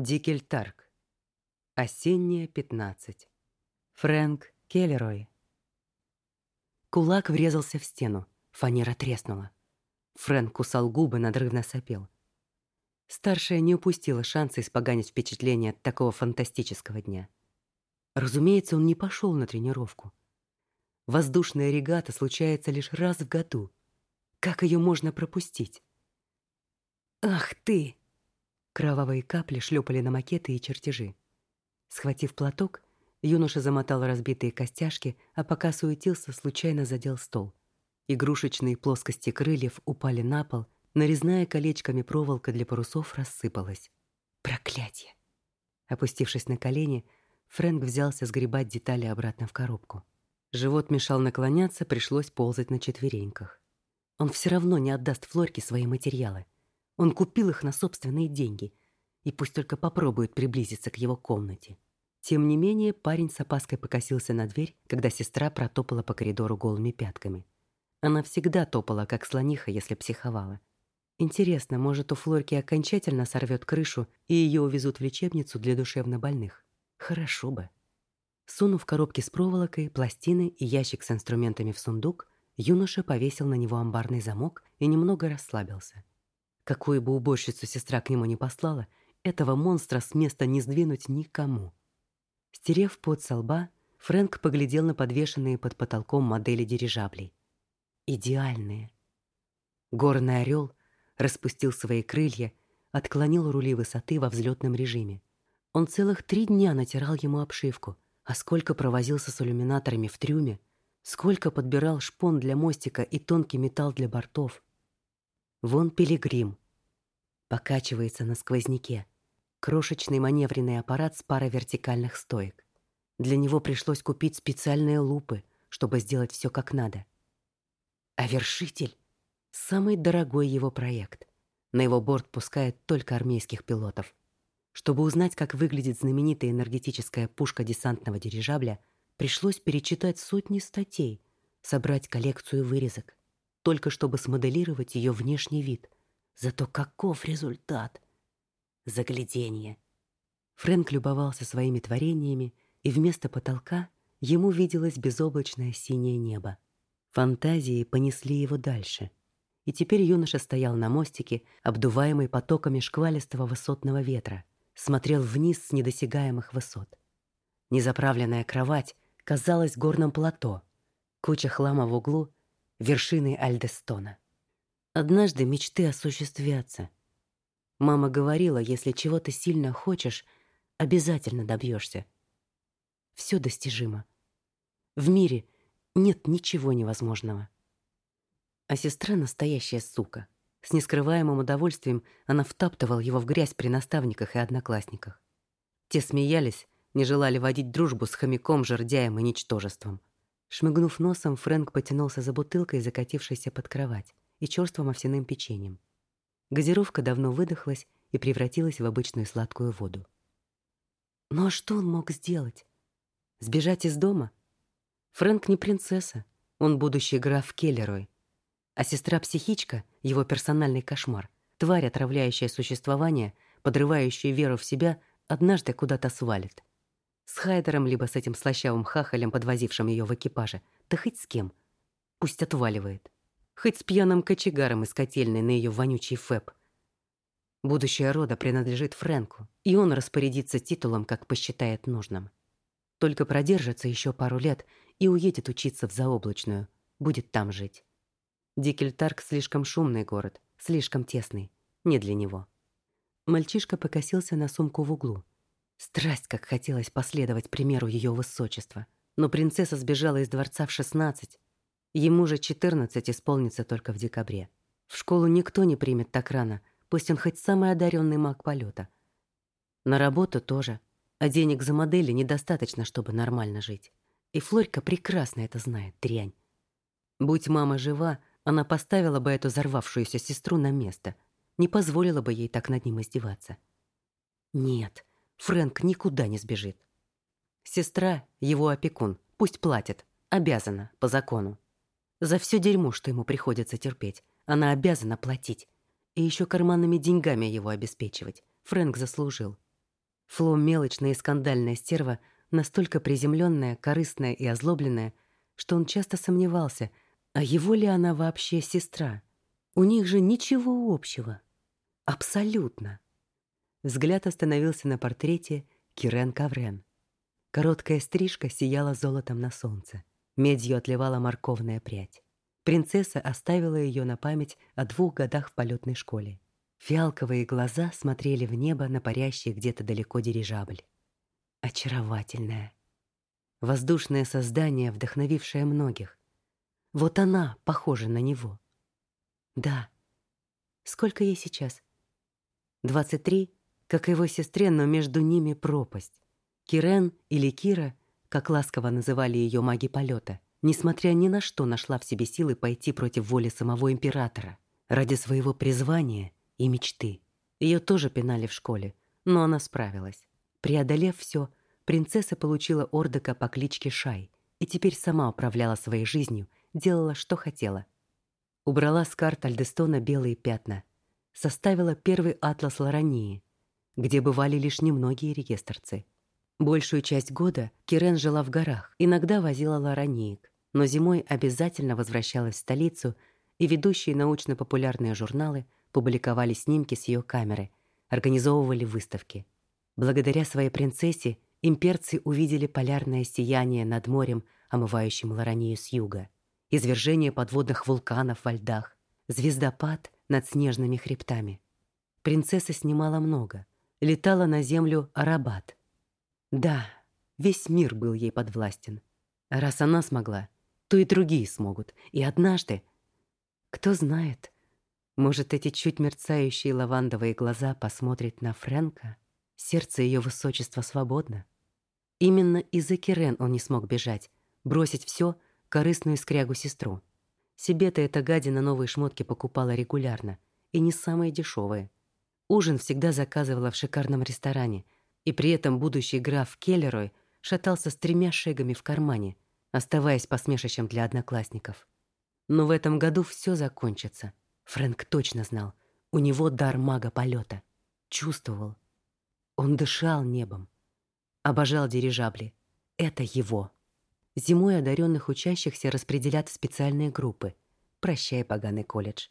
Дикельтарк. Осенняя 15. Фрэнк Келлерой. Кулак врезался в стену. Фанера треснула. Фрэнк кусал губы, надрывно сопел. Старшая не упустила шанса испоганить впечатление от такого фантастического дня. Разумеется, он не пошел на тренировку. Воздушная регата случается лишь раз в году. Как ее можно пропустить? «Ах ты!» Кровавые капли шлепали на макеты и чертежи. Схватив платок, юноша замотал разбитые костяшки, а пока суетился, случайно задел стол. Игрушечные плоскости крыльев упали на пол, нарезная колечками проволока для парусов рассыпалась. Проклятие! Опустившись на колени, Фрэнк взялся сгребать детали обратно в коробку. Живот мешал наклоняться, пришлось ползать на четвереньках. Он все равно не отдаст Флорке свои материалы — он купил их на собственные деньги, и пусть только попробует приблизиться к его комнате. Тем не менее, парень с опаской покосился на дверь, когда сестра протопала по коридору голыми пятками. Она всегда топала, как слониха, если психовала. Интересно, может, у Флорки окончательно сорвет крышу, и ее увезут в лечебницу для душевнобольных? Хорошо бы. Сунув коробки с проволокой, пластины и ящик с инструментами в сундук, юноша повесил на него амбарный замок и немного расслабился. Какую бы уборщицу сестра к нему не послала, этого монстра с места не сдвинуть никому. Стерев пот со лба, Фрэнк поглядел на подвешенные под потолком модели дирижаблей. Идеальные. Горный орел распустил свои крылья, отклонил рули высоты во взлетном режиме. Он целых три дня натирал ему обшивку, а сколько провозился с иллюминаторами в трюме, сколько подбирал шпон для мостика и тонкий металл для бортов. Вон пилигрим. Покачивается на сквозняке. Крошечный маневренный аппарат с парой вертикальных стоек. Для него пришлось купить специальные лупы, чтобы сделать все как надо. А вершитель — самый дорогой его проект. На его борт пускают только армейских пилотов. Чтобы узнать, как выглядит знаменитая энергетическая пушка десантного дирижабля, пришлось перечитать сотни статей, собрать коллекцию вырезок только чтобы смоделировать ее внешний вид. Зато каков результат? Загляденье. Фрэнк любовался своими творениями, и вместо потолка ему виделось безоблачное синее небо. Фантазии понесли его дальше. И теперь юноша стоял на мостике, обдуваемый потоками шквалистого высотного ветра, смотрел вниз с недосягаемых высот. Незаправленная кровать казалась горным плато. Куча хлама в углу вершиной Альдестона. Однажды мечты осуществятся. Мама говорила, если чего ты сильно хочешь, обязательно добьешься. Все достижимо. В мире нет ничего невозможного. А сестра настоящая сука. С нескрываемым удовольствием она втаптывала его в грязь при наставниках и одноклассниках. Те смеялись, не желали водить дружбу с хомяком, жердяем и ничтожеством. Шмыгнув носом, Фрэнк потянулся за бутылкой, закатившейся под кровать, и черствым овсяным печеньем. Газировка давно выдохлась и превратилась в обычную сладкую воду. А что он мог сделать? Сбежать из дома? Фрэнк не принцесса, он будущий граф Келлерой. А сестра-психичка — его персональный кошмар, тварь, отравляющая существование, подрывающая веру в себя, однажды куда-то свалит. С Хайдером, либо с этим слащавым хахалем, подвозившим ее в экипаже. Да хоть с кем. Пусть отваливает. Хоть с пьяным кочегаром из котельной на ее вонючий фэб. Будущее рода принадлежит Фрэнку, и он распорядится титулом, как посчитает нужным. Только продержится еще пару лет и уедет учиться в заоблачную. Будет там жить. Дикельтарк слишком шумный город, слишком тесный. Не для него. Мальчишка покосился на сумку в углу. Страсть, как хотелось последовать примеру ее высочества. Но принцесса сбежала из дворца в 16. Ему же 14 исполнится только в декабре. В школу никто не примет так рано, пусть он хоть самый одаренный маг полета. На работу тоже. А денег за модели недостаточно, чтобы нормально жить. И Флорька прекрасно это знает, дрянь. Будь мама жива, она поставила бы эту взорвавшуюся сестру на место. Не позволила бы ей так над ним издеваться. Нет, Фрэнк никуда не сбежит. Сестра, его опекун, пусть платит, обязана по закону. За все дерьмо, что ему приходится терпеть, она обязана платить. И еще карманными деньгами его обеспечивать. Фрэнк заслужил. Фло мелочная и скандальная стерва, настолько приземленная, корыстная и озлобленная, что он часто сомневался, а его ли она вообще сестра. У них же ничего общего. Абсолютно. Взгляд остановился на портрете Кирен Каврен. Короткая стрижка сияла золотом на солнце. Медью отливала морковная прядь. Принцесса оставила ее на память о двух годах в полетной школе. Фиалковые глаза смотрели в небо на парящий где-то далеко дирижабль. Очаровательная. Воздушное создание, вдохновившее многих. Вот она похожа на него. Да. Сколько ей сейчас? Двадцать три, как его сестре, но между ними пропасть. Кирен или Кира, как ласково называли ее маги полета, несмотря ни на что нашла в себе силы пойти против воли самого императора ради своего призвания и мечты. Ее тоже пинали в школе, но она справилась. Преодолев все, принцесса получила ордока по кличке Шай и теперь сама управляла своей жизнью, делала, что хотела. Убрала с карт Альдестона белые пятна, составила первый атлас Ларании, где бывали лишь немногие регистрцы — Большую часть года Кирен жила в горах, иногда возила лараниек, но зимой обязательно возвращалась в столицу, и ведущие научно-популярные журналы публиковали снимки с ее камеры, организовывали выставки. Благодаря своей принцессе имперцы увидели полярное сияние над морем, омывающим Ларанию с юга, извержение подводных вулканов во льдах, звездопад над снежными хребтами. Принцесса снимала много, летала на землю Арабат, да, весь мир был ей подвластен. раз она смогла, то и другие смогут. И однажды... Кто знает, может, эти чуть мерцающие лавандовые глаза посмотрят на Фрэнка? Сердце ее высочества свободно. Именно из-за Кирен он не смог бежать, бросить все корыстную скрягу сестру. Себе-то эта гадина новые шмотки покупала регулярно, и не самые дешевые. Ужин всегда заказывала в шикарном ресторане — и при этом будущий граф Келлерой шатался с тремя шегами в кармане, оставаясь посмешищем для одноклассников. Но в этом году все закончится. Фрэнк точно знал. У него дар мага полета. Чувствовал. Он дышал небом. Обожал дирижабли. Это его. Зимой одаренных учащихся распределят в специальные группы. Прощай, поганый колледж.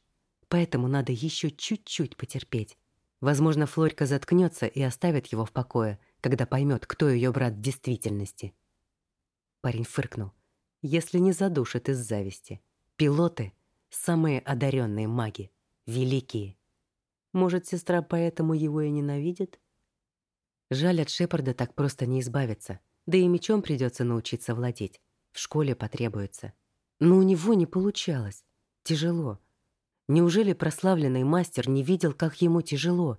Поэтому надо еще чуть-чуть потерпеть. Возможно, Флорька заткнется и оставит его в покое, когда поймет, кто ее брат в действительности. Парень фыркнул. Если не задушит из зависти. Пилоты — самые одаренные маги, великие. Может, сестра поэтому его и ненавидит? Жаль, от Шепарда так просто не избавиться. Да и мечом придется научиться владеть. В школе потребуется. Но у него не получалось. Тяжело. Неужели прославленный мастер не видел, как ему тяжело?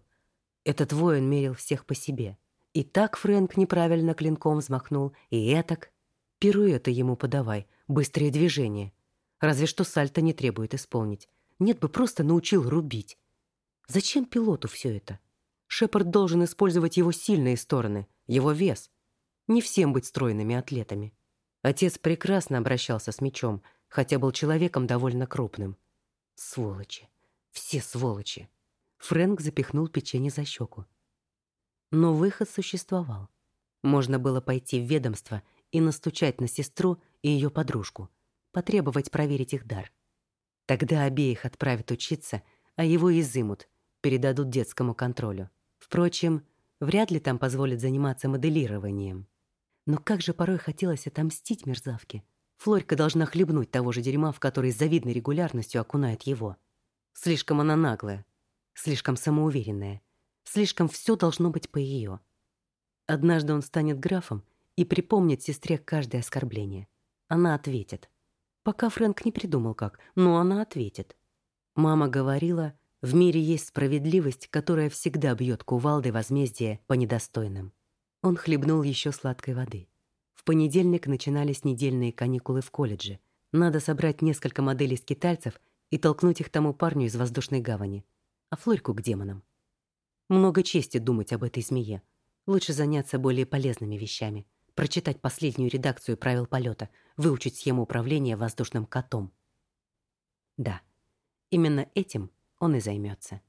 Этот воин мерил всех по себе. И так Фрэнк неправильно клинком взмахнул, и этак. Пируэты ему подавай, быстрые движения. Разве что сальто не требует исполнить. Нет бы просто научил рубить. Зачем пилоту все это? Шепард должен использовать его сильные стороны, его вес. Не всем быть стройными атлетами. Отец прекрасно обращался с мечом, хотя был человеком довольно крупным. Сволочи. Все сволочи. Фрэнк запихнул печенье за щеку. Но выход существовал. Можно было пойти в ведомство и настучать на сестру и ее подружку, потребовать проверить их дар. Тогда обеих отправят учиться, а его изымут, передадут детскому контролю. Впрочем, вряд ли там позволят заниматься моделированием. Но как же порой хотелось отомстить мерзавке. Флорька должна хлебнуть того же дерьма, в который с завидной регулярностью окунает его. Слишком она наглая, слишком самоуверенная, слишком все должно быть по ее. Однажды он станет графом и припомнит сестре каждое оскорбление. Она ответит. Пока Фрэнк не придумал как, но она ответит. Мама говорила, в мире есть справедливость, которая всегда бьет кувалдой возмездие по недостойным. Он хлебнул еще сладкой воды понедельник начинались недельные каникулы в колледже. Надо собрать несколько моделей скитальцев и толкнуть их тому парню из воздушной гавани. А Флорьку к демонам. Много чести думать об этой змее. Лучше заняться более полезными вещами. Прочитать последнюю редакцию правил полета, выучить схему управления воздушным котом. Да, именно этим он и займется.